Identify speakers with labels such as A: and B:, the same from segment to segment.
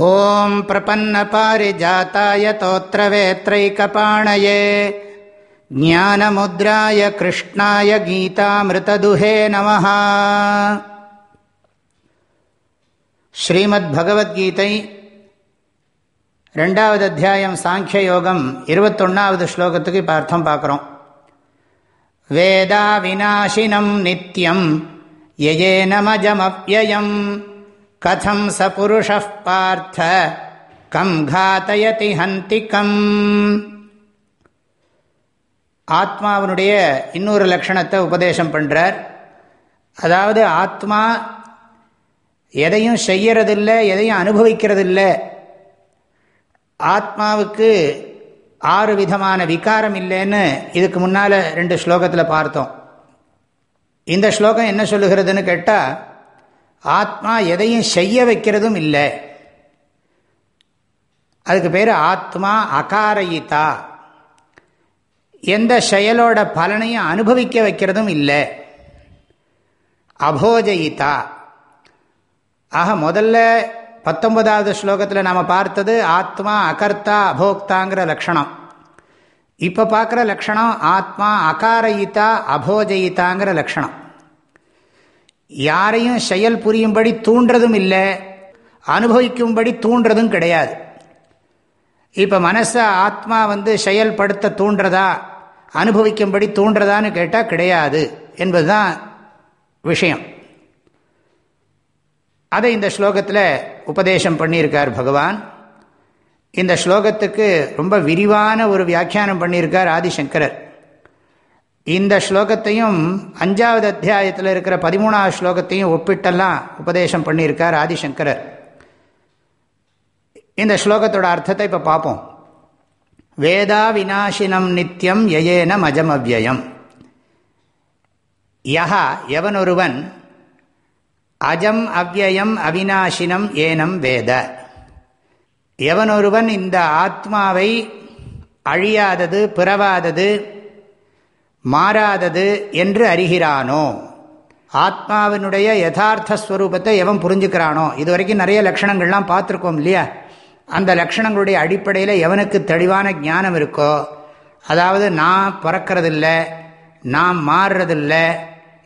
A: ॐ प्रपन्नपारिजाताय तोत्रवेत्रैकपाणये ज्ञानमुद्राय कृष्णाय गीतामृतदुहे नमः ஸ்ரீமத்பகவத்கீதை ரெண்டாவது அத்தியாயம் சாங்கிய யோகம் இருபத்தொன்னாவது ஸ்லோகத்துக்கு இப்போ அர்த்தம் பார்க்குறோம் வேதா விநாசினம் நித்யம் யஜேனமஜமப்யயம் கதம் ச புருஷ பார்த்த கம் காத்தயதி ஹந்தி கம் ஆத்மாவனுடைய இன்னொரு லட்சணத்தை உபதேசம் பண்ணுறார் அதாவது ஆத்மா எதையும் செய்யறதில்லை எதையும் அனுபவிக்கிறதில்லை. ஆத்மாவுக்கு ஆறு விதமான விகாரம் இல்லைன்னு இதுக்கு முன்னால் ரெண்டு ஸ்லோகத்தில் பார்த்தோம். இந்த ஸ்லோகம் என்ன சொல்லுகிறதுன்னு கேட்டால் ஆத்மா எதையும் செய்ய வைக்கிறதும் இல்லை. அதுக்கு பேர் ஆத்மா அகாரயிதா. எந்த செயலோட பலனையும் அனுபவிக்க வைக்கிறதும் இல்லை. அபோஜயிதா. ஆக முதல்ல பத்தொன்பதாவது ஸ்லோகத்தில் நாம் பார்த்தது ஆத்மா அகர்த்தா அபோக்தாங்கிற லக்ஷணம் இப்போ பார்க்குற லக்ஷணம் ஆத்மா அகாரயிதா அபோஜயிதாங்கிற லக்ஷணம் யாரையும் செயல் புரியும்படி தூண்டுறதும் இல்லை அனுபவிக்கும்படி தூண்டுறதும் கிடையாது. இப்போ மனசை ஆத்மா வந்து செயல்படுத்த தூண்டுறதா அனுபவிக்கும்படி தூண்டுறதான்னு கேட்டால் கிடையாது என்பதுதான் விஷயம். அதை இந்த ஸ்லோகத்தில் உபதேசம் பண்ணியிருக்கார் பகவான். இந்த ஸ்லோகத்துக்கு ரொம்ப விரிவான ஒரு வியாக்கியானம் பண்ணியிருக்கார் ஆதிசங்கரர். இந்த ஸ்லோகத்தையும் அஞ்சாவது அத்தியாயத்தில் இருக்கிற பதிமூணாவது ஸ்லோகத்தையும் ஒப்பிட்டெல்லாம் உபதேசம் பண்ணியிருக்கார் ஆதிசங்கரர். இந்த ஸ்லோகத்தோட அர்த்தத்தை இப்போ பார்ப்போம். வேதா விநாசினம் நித்தியம் யயேனம் மஜமவ்யயம். யஹா எவனொருவன் அஜம் அவ்வயம் அவிநாசினம் ஏனம் வேத. எவனொருவன் இந்த ஆத்மாவை அழியாதது பிறவாதது மாறாதது என்று அறிகிறானோ? ஆத்மாவினுடைய யதார்த்த ஸ்வரூபத்தை எவன் புரிஞ்சுக்கிறானோ? இது வரைக்கும் நிறைய லட்சணங்கள்லாம் பார்த்துருக்கோம் இல்லையா? அந்த லட்சணங்களுடைய அடிப்படையில் எவனுக்கு தெளிவான ஞானம் இருக்கோ? அதாவது நான் பிறக்கிறதில்லை நான் மாறுறதில்லை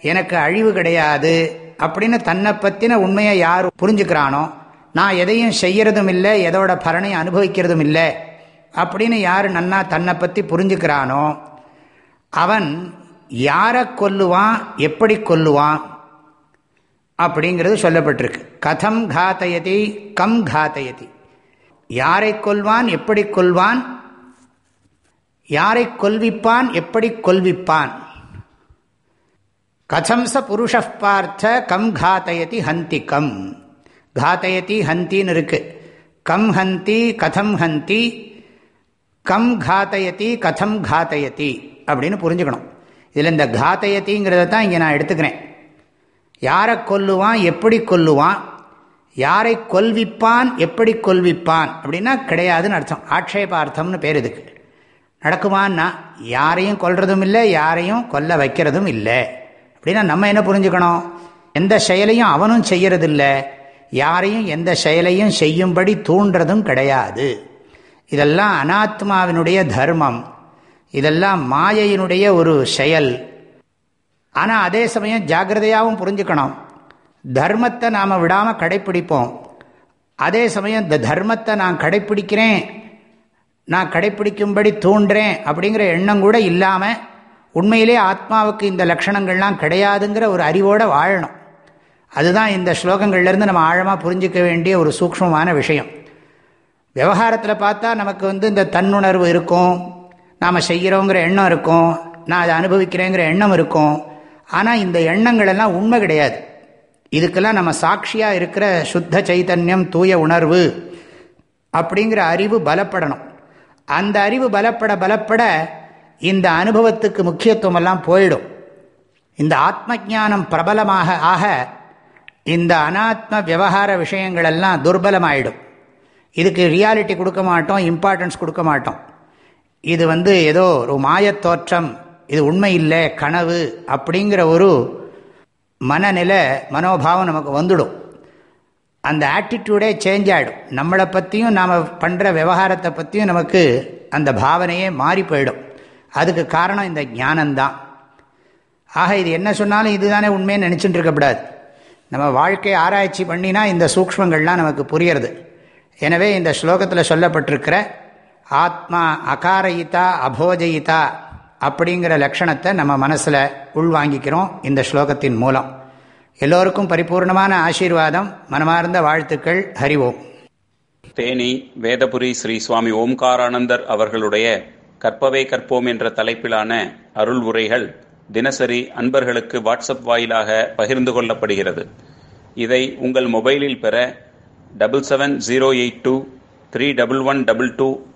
A: எனக்கு அழிவு கிடையாது அப்படின்னு தன்னை பற்றின உண்மையை யார் புரிஞ்சுக்கிறானோ? நான் எதையும் செய்யறதும் இல்லை எதோட பலனை அனுபவிக்கிறதும் இல்லை அப்படின்னு யார் நன்னா தன்னை பற்றி புரிஞ்சுக்கிறானோ? அவன் யாரை கொல்லுவான் எப்படி கொல்லுவான் அப்படிங்கிறது சொல்லப்பட்டிருக்கு. கதம் காத்தயதி கம் காத்தயதி. யாரை கொல்வான் எப்படி கொல்வான்? யாரை கொல்விப்பான் எப்படி கொல்விப்பான்? கதம் ச புருஷ பார்த்த கம் காத்தயதி ஹந்தி கம். காத்தயதி ஹந்தின்னு இருக்கு. கம் ஹந்தி கதம் ஹந்தி கம் காத்தயதி கதம் காத்தயதி. அப்படின்னு புரிஞ்சுக்கணும். இதில் இந்த காத்தயத்திங்கிறத தான் இங்கே நான் எடுத்துக்கிறேன். யாரை கொல்லுவான் எப்படி கொல்லுவான் யாரை கொல்விப்பான் எப்படி கொல்விப்பான் அப்படின்னா கிடையாதுன்னு அர்த்தம். ஆட்சேபார்த்தம்னு பேர் இதுக்கு. நடக்குமான்னா யாரையும் கொல்றதும் இல்லை யாரையும் கொல்ல வைக்கிறதும் இல்லை. அப்படின்னா நம்ம என்ன புரிஞ்சுக்கணும்? எந்த செயலையும் அவனும் செய்யறதில்லை. யாரையும் எந்த செயலையும் செய்யும்படி தூண்டுறதும் கிடையாது. இதெல்லாம் அனாத்மாவினுடைய தர்மம். இதெல்லாம் மாயையினுடைய ஒரு செயல். ஆனால் அதே சமயம் ஜாகிரதையாகவும் புரிஞ்சுக்கணும். தர்மத்தை நாம் விடாமல் கடைப்பிடிப்போம். அதே சமயம் இந்த தர்மத்தை நான் கடைப்பிடிக்கிறேன் நான் கடைப்பிடிக்கும்படி தூண்டுறேன் அப்படிங்கிற எண்ணம் கூட இல்லாமல் உண்மையிலே ஆத்மாவுக்கு இந்த லட்சணங்கள்லாம் கிடையாதுங்கிற ஒரு அறிவோடு வாழணும். அதுதான் இந்த ஸ்லோகங்கள்லேருந்து நம்ம ஆழமாக புரிஞ்சிக்க வேண்டிய ஒரு சூக்மமான விஷயம். விவகாரத்தில் பார்த்தா நமக்கு வந்து இந்த தன்னுணர்வு இருக்கும் நாம் செய்கிறோங்கிற எண்ணம் இருக்கும். நான் அதை அனுபவிக்கிறேங்கிற எண்ணம் இருக்கும். ஆனால் இந்த எண்ணங்கள் எல்லாம் உண்மை கிடையாது. இதுக்கெல்லாம் நம்ம சாட்சியாக இருக்கிற சுத்த சைத்தன்யம் தூய உணர்வு அப்படிங்கிற அறிவு பலப்படணும். அந்த அறிவு பலப்பட பலப்பட இந்த அனுபவத்துக்கு முக்கியத்துவம் எல்லாம் போயிடும். இந்த ஆத்ம ஜானம் பிரபலமாக ஆக இந்த அனாத்ம விவகார விஷயங்கள் எல்லாம் துர்பலமாயிடும். இதுக்கு ரியாலிட்டி கொடுக்க மாட்டோம் இம்பார்ட்டன்ஸ் கொடுக்க மாட்டோம். இது வந்து ஏதோ ஒரு மாயத்தோற்றம் இது உண்மை இல்லை கனவு அப்படிங்கிற ஒரு மனநிலை மனோபாவம் நமக்கு வந்துடும். அந்த ஆட்டிடியூடே சேஞ்ச் ஆகிடும் நம்மளை பற்றியும் நாம் பண்ணுற விவகாரத்தை பற்றியும் நமக்கு அந்த பாவனையே மாறி போயிடும். அதுக்கு காரணம் இந்த ஞானந்தான் ஆக இது என்ன சொன்னாலும் இதுதானே உண்மைன்னு நினச்சிட்டு இருக்கக்கூடாது நம்ம வாழ்க்கையை ஆராய்ச்சி பண்ணினா இந்த சூக்மங்கள்லாம் நமக்கு புரியறது. எனவே இந்த ஸ்லோகத்தில் சொல்லப்பட்டிருக்கிற ஆத்மா அகாரயிதா அபோஜயிதா அப்படிங்கிற லட்சணத்தை நம்ம மனசில் உள்வாங்கிக்கிறோம் இந்த ஸ்லோகத்தின் மூலம். எல்லோருக்கும் பரிபூர்ணமான ஆசீர்வாதம் மனமார்ந்த வாழ்த்துக்கள் ஹரிவோம்
B: தேனி வேதபுரி ஸ்ரீ சுவாமி ஓம்காரானந்தர் அவர்களுடைய கற்பவே கற்போம் என்ற தலைப்பிலான அருள் உரைகள் தினசரி அன்பர்களுக்கு வாட்ஸ்அப் வாயிலாக பகிர்ந்து கொள்ளப்படுகிறது. இதை உங்கள் மொபைலில் பெற double seven zero eight two three double one double two